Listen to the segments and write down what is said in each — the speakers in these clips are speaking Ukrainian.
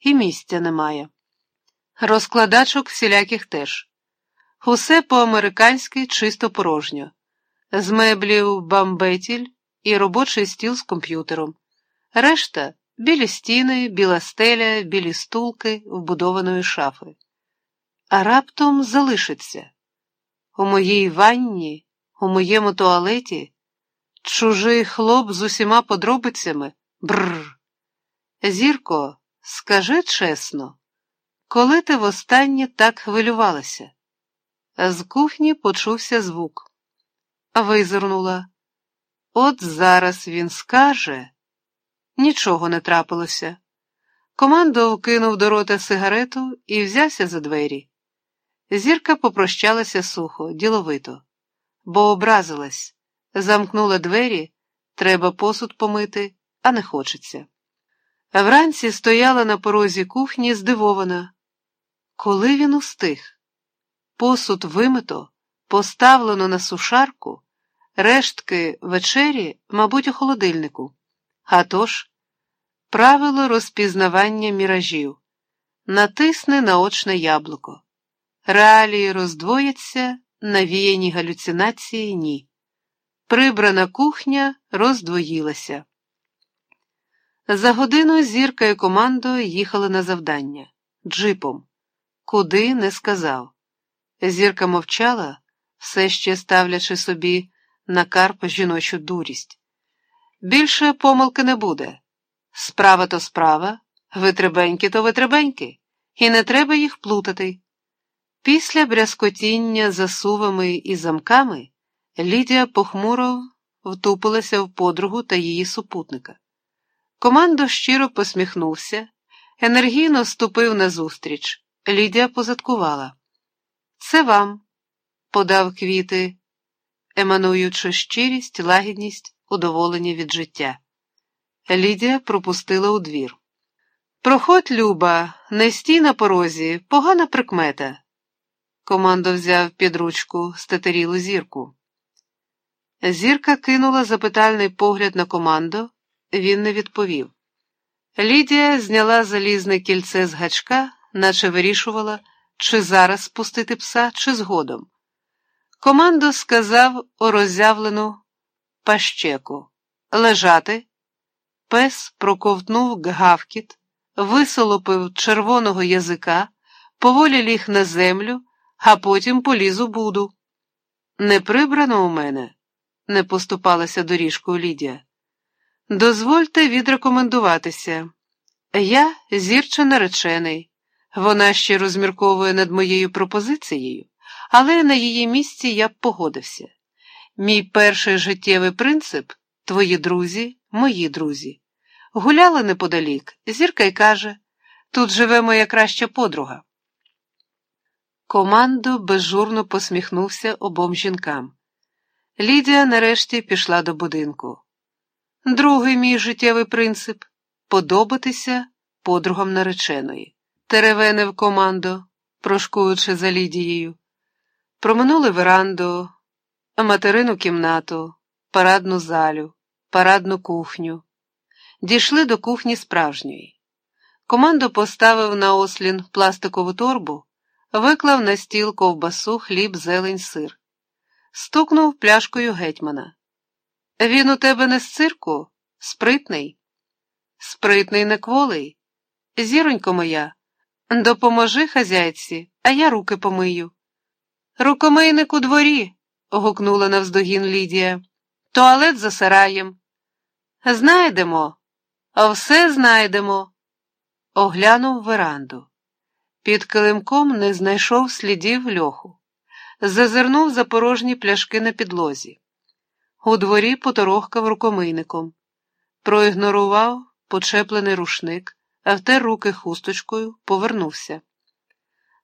і місця немає. Розкладачок всіляких теж. Усе по-американськи чисто порожньо, з меблів бамбетіль і робочий стіл з комп'ютером. Решта білі стіни, біла стеля, білі стулки вбудованої шафи. А раптом залишиться. У моїй ванні, у моєму туалеті, чужий хлоп з усіма подробицями бррр. Зірко, скажи чесно, коли ти востаннє так хвилювалася? З кухні почувся звук. Визирнула. От зараз він скаже. Нічого не трапилося. Командо вкинув до рота сигарету і взявся за двері. Зірка попрощалася сухо, діловито, бо образилась, замкнула двері, треба посуд помити, а не хочеться. Вранці стояла на порозі кухні здивована. Коли він устиг? Посуд вимито, поставлено на сушарку, рештки вечері, мабуть, у холодильнику. А тож, правило розпізнавання міражів. Натисни наочне яблуко. Реалії роздвояться, навіяні галюцинації ні. Прибрана кухня роздвоїлася. За годину зірка і командою їхали на завдання джипом. Куди не сказав. Зірка мовчала, все ще ставлячи собі на карп жіночу дурість. Більше помилки не буде. Справа то справа, витребеньки то витребеньки, і не треба їх плутати. Після брязкотіння засувами і замками Лідія похмуро втупилася в подругу та її супутника. Командо щиро посміхнувся, енергійно ступив назустріч. Лідія позадкувала. Це вам, подав квіти, емануючи щирість, лагідність, удоволення від життя. Лідія пропустила у двір. Проходь, Люба, не стій на порозі, погана прикмета. Командо взяв під ручку стетерілу зірку. Зірка кинула запитальний погляд на команду, він не відповів. Лідія зняла залізне кільце з гачка, наче вирішувала, чи зараз спустити пса, чи згодом. Командо сказав у роззявлену пащеку лежати. Пес проковтнув гавкіт, висолопив червоного язика, поволі ліг на землю, а потім поліз у буду. Не прибрано у мене, не поступалася доріжкою Лідія. Дозвольте відрекомендуватися. Я зірча наречений. Вона ще розмірковує над моєю пропозицією, але на її місці я б погодився. Мій перший життєвий принцип твої друзі, мої друзі. Гуляли неподалік, зірка й каже тут живе моя краща подруга. Командо безжурно посміхнувся обом жінкам. Лідія нарешті пішла до будинку. Другий мій життєвий принцип подобатися подругам нареченої. Теревенив командо, прошкуючи за Лідією. Проминули веранду, материну кімнату, парадну залю, парадну кухню. Дійшли до кухні справжньої. Командо поставив на ослін пластикову торбу, виклав на стіл ковбасу, хліб, зелень, сир. Стукнув пляшкою гетьмана. Він у тебе не з цирку, спритний. Спритний не кволий. Зіронько моя, допоможи хазяйці, а я руки помию. Рукомийник у дворі, гукнула навздогін Лідія. Туалет за сараєм. Знайдемо, все знайдемо. Оглянув веранду. Під килимком не знайшов слідів льоху. Зазирнув за порожні пляшки на підлозі. У дворі поторохкав рукомийником. Проігнорував почеплений рушник, а втер руки хусточкою, повернувся.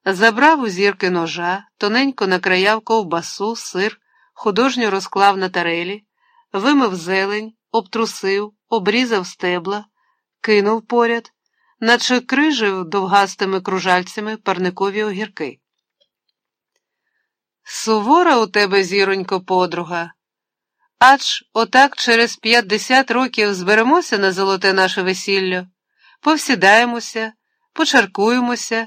Забрав у зірки ножа, тоненько накраяв ковбасу, сир, художньо розклав на тарелі, вимив зелень, обтрусив, обрізав стебла, кинув поряд, наче крижив довгастими кружальцями парникові огірки. Сувора у тебе, зіронько, подруга. Ач отак через п'ятдесят років зберемося на золоте наше весілля, повсідаємося, почаркуємося